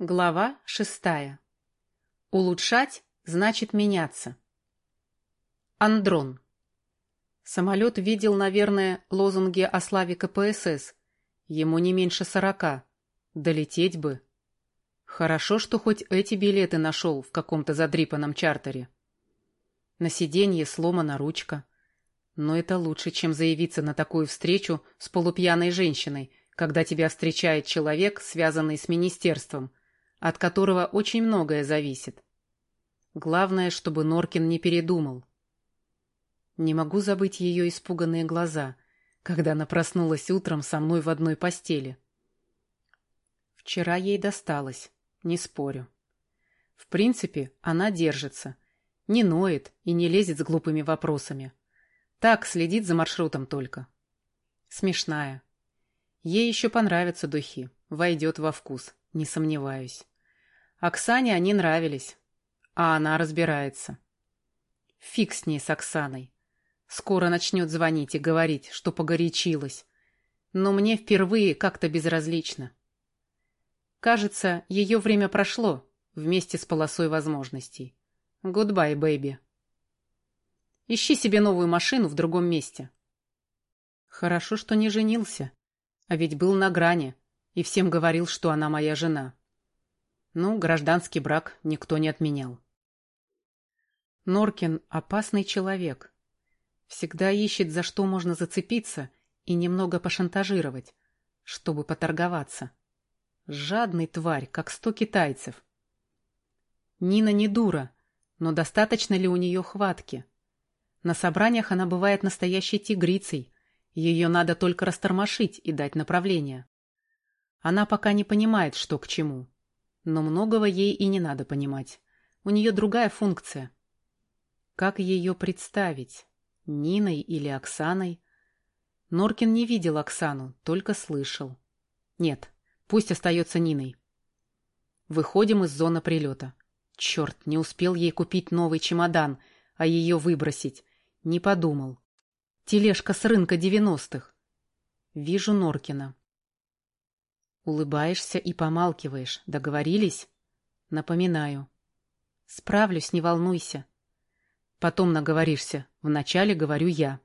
Глава шестая. Улучшать значит меняться. Андрон. Самолет видел, наверное, лозунги о славе КПСС. Ему не меньше сорока. Долететь бы. Хорошо, что хоть эти билеты нашел в каком-то задрипанном чартере. На сиденье сломана ручка. Но это лучше, чем заявиться на такую встречу с полупьяной женщиной, когда тебя встречает человек, связанный с министерством – от которого очень многое зависит. Главное, чтобы Норкин не передумал. Не могу забыть ее испуганные глаза, когда она проснулась утром со мной в одной постели. Вчера ей досталось, не спорю. В принципе, она держится, не ноет и не лезет с глупыми вопросами. Так, следит за маршрутом только. Смешная. Ей еще понравятся духи, войдет во вкус, не сомневаюсь. Оксане они нравились, а она разбирается. Фиг с ней, с Оксаной. Скоро начнет звонить и говорить, что погорячилась. Но мне впервые как-то безразлично. Кажется, ее время прошло вместе с полосой возможностей. Goodbye, baby. Ищи себе новую машину в другом месте. Хорошо, что не женился, а ведь был на грани и всем говорил, что она моя жена. Ну, гражданский брак никто не отменял. Норкин — опасный человек. Всегда ищет, за что можно зацепиться и немного пошантажировать, чтобы поторговаться. Жадный тварь, как сто китайцев. Нина не дура, но достаточно ли у нее хватки? На собраниях она бывает настоящей тигрицей, ее надо только растормошить и дать направление. Она пока не понимает, что к чему. Но многого ей и не надо понимать. У нее другая функция. Как ее представить? Ниной или Оксаной? Норкин не видел Оксану, только слышал. Нет, пусть остается Ниной. Выходим из зоны прилета. Черт, не успел ей купить новый чемодан, а ее выбросить. Не подумал. Тележка с рынка девяностых. Вижу Норкина. Улыбаешься и помалкиваешь. Договорились? Напоминаю. Справлюсь, не волнуйся. Потом наговоришься. Вначале говорю я.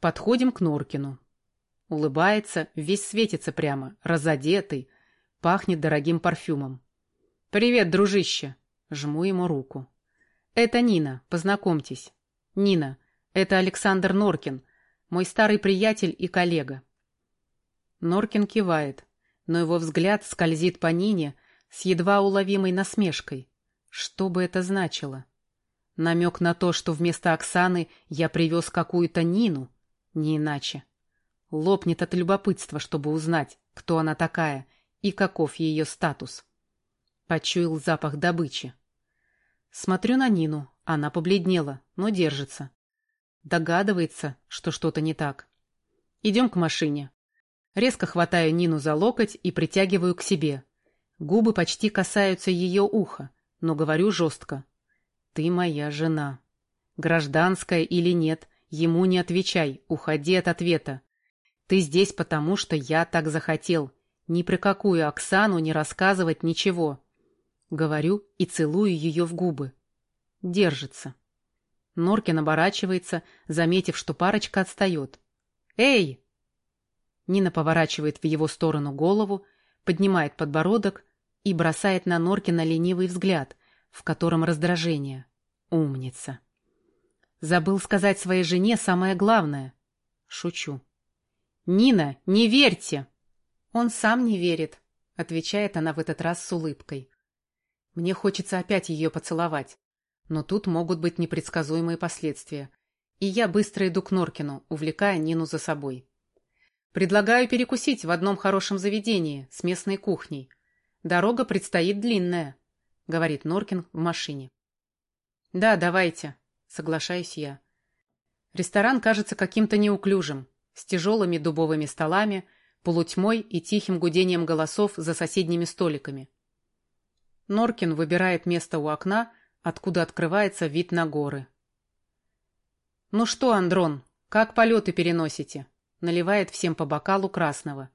Подходим к Норкину. Улыбается, весь светится прямо, разодетый, пахнет дорогим парфюмом. «Привет, дружище!» Жму ему руку. «Это Нина, познакомьтесь. Нина, это Александр Норкин, мой старый приятель и коллега. Норкин кивает, но его взгляд скользит по Нине с едва уловимой насмешкой. Что бы это значило? Намек на то, что вместо Оксаны я привез какую-то Нину? Не иначе. Лопнет от любопытства, чтобы узнать, кто она такая и каков ее статус. Почуял запах добычи. Смотрю на Нину. Она побледнела, но держится. Догадывается, что что-то не так. Идем к машине. Резко хватаю Нину за локоть и притягиваю к себе. Губы почти касаются ее уха, но говорю жестко. «Ты моя жена. Гражданская или нет, ему не отвечай, уходи от ответа. Ты здесь потому, что я так захотел. Ни про какую Оксану не рассказывать ничего». Говорю и целую ее в губы. Держится. Норкин оборачивается, заметив, что парочка отстает. «Эй!» Нина поворачивает в его сторону голову, поднимает подбородок и бросает на Норкина ленивый взгляд, в котором раздражение. Умница. Забыл сказать своей жене самое главное. Шучу. «Нина, не верьте!» «Он сам не верит», — отвечает она в этот раз с улыбкой. Мне хочется опять ее поцеловать. Но тут могут быть непредсказуемые последствия. И я быстро иду к Норкину, увлекая Нину за собой. Предлагаю перекусить в одном хорошем заведении с местной кухней. Дорога предстоит длинная, — говорит Норкин в машине. Да, давайте, — соглашаюсь я. Ресторан кажется каким-то неуклюжим, с тяжелыми дубовыми столами, полутьмой и тихим гудением голосов за соседними столиками. Норкин выбирает место у окна, откуда открывается вид на горы. «Ну что, Андрон, как полеты переносите?» Наливает всем по бокалу красного.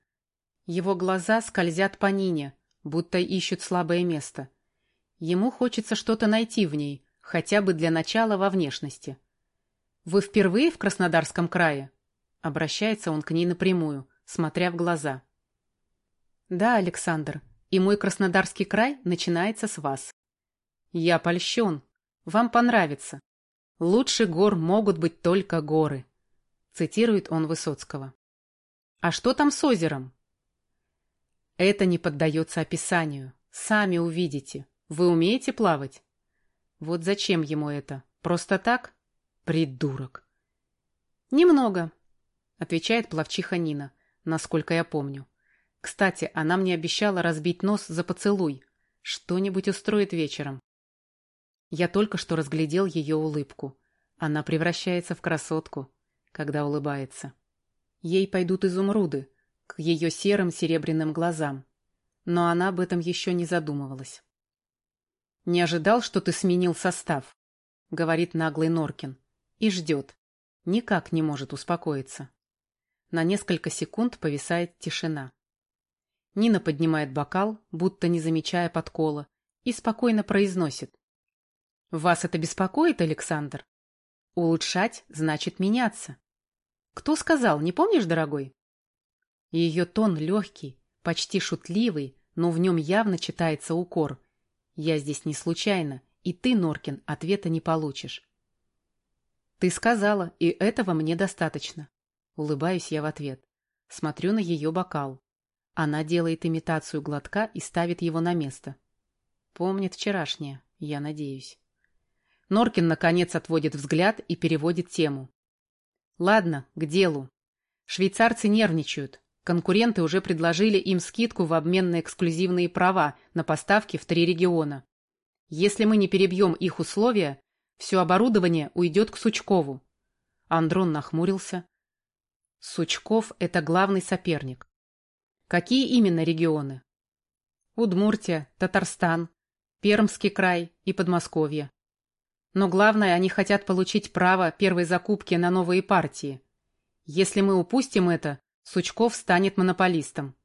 Его глаза скользят по Нине, будто ищут слабое место. Ему хочется что-то найти в ней, хотя бы для начала во внешности. «Вы впервые в Краснодарском крае?» Обращается он к ней напрямую, смотря в глаза. «Да, Александр, и мой Краснодарский край начинается с вас». «Я польщен. Вам понравится. Лучше гор могут быть только горы», цитирует он Высоцкого. «А что там с озером?» Это не поддается описанию. Сами увидите. Вы умеете плавать? Вот зачем ему это? Просто так? Придурок. Немного, отвечает плавчиха Нина, насколько я помню. Кстати, она мне обещала разбить нос за поцелуй. Что-нибудь устроит вечером. Я только что разглядел ее улыбку. Она превращается в красотку, когда улыбается. Ей пойдут изумруды, к ее серым серебряным глазам. Но она об этом еще не задумывалась. «Не ожидал, что ты сменил состав», — говорит наглый Норкин. И ждет. Никак не может успокоиться. На несколько секунд повисает тишина. Нина поднимает бокал, будто не замечая подкола, и спокойно произносит. «Вас это беспокоит, Александр? Улучшать значит меняться. Кто сказал, не помнишь, дорогой?» Ее тон легкий, почти шутливый, но в нем явно читается укор. Я здесь не случайно, и ты, Норкин, ответа не получишь. Ты сказала, и этого мне достаточно. Улыбаюсь я в ответ. Смотрю на ее бокал. Она делает имитацию глотка и ставит его на место. Помнит вчерашнее, я надеюсь. Норкин, наконец, отводит взгляд и переводит тему. Ладно, к делу. Швейцарцы нервничают. Конкуренты уже предложили им скидку в обмен на эксклюзивные права на поставки в три региона. Если мы не перебьем их условия, все оборудование уйдет к Сучкову. Андрон нахмурился. Сучков – это главный соперник. Какие именно регионы? Удмуртия, Татарстан, Пермский край и Подмосковье. Но главное, они хотят получить право первой закупки на новые партии. Если мы упустим это, Сучков станет монополистом.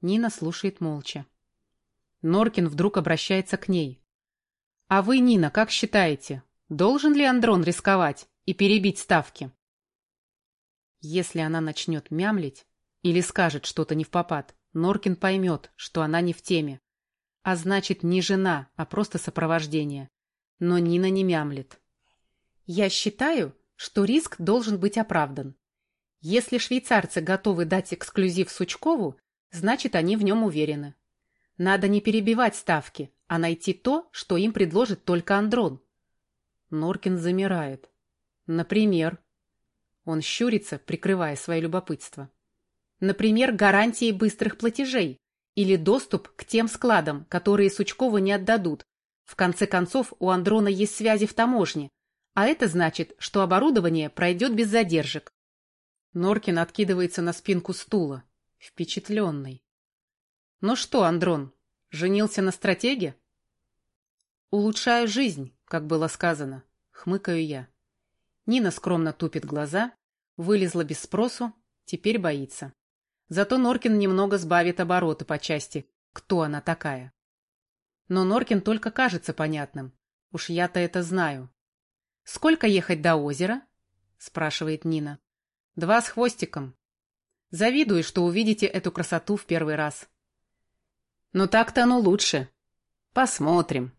Нина слушает молча. Норкин вдруг обращается к ней. «А вы, Нина, как считаете, должен ли Андрон рисковать и перебить ставки?» Если она начнет мямлить или скажет что-то не в попад, Норкин поймет, что она не в теме. А значит, не жена, а просто сопровождение. Но Нина не мямлит. «Я считаю, что риск должен быть оправдан. Если швейцарцы готовы дать эксклюзив Сучкову, значит, они в нем уверены. Надо не перебивать ставки, а найти то, что им предложит только Андрон. Норкин замирает. Например. Он щурится, прикрывая свое любопытство. Например, гарантии быстрых платежей или доступ к тем складам, которые Сучкову не отдадут. В конце концов, у Андрона есть связи в таможне, а это значит, что оборудование пройдет без задержек. Норкин откидывается на спинку стула. Впечатленный. «Ну что, Андрон, женился на стратеге?» «Улучшаю жизнь», как было сказано. Хмыкаю я. Нина скромно тупит глаза, вылезла без спросу, теперь боится. Зато Норкин немного сбавит обороты по части «Кто она такая?». Но Норкин только кажется понятным. Уж я-то это знаю. «Сколько ехать до озера?» — спрашивает Нина. Два с хвостиком. Завидую, что увидите эту красоту в первый раз. Но так-то оно лучше. Посмотрим.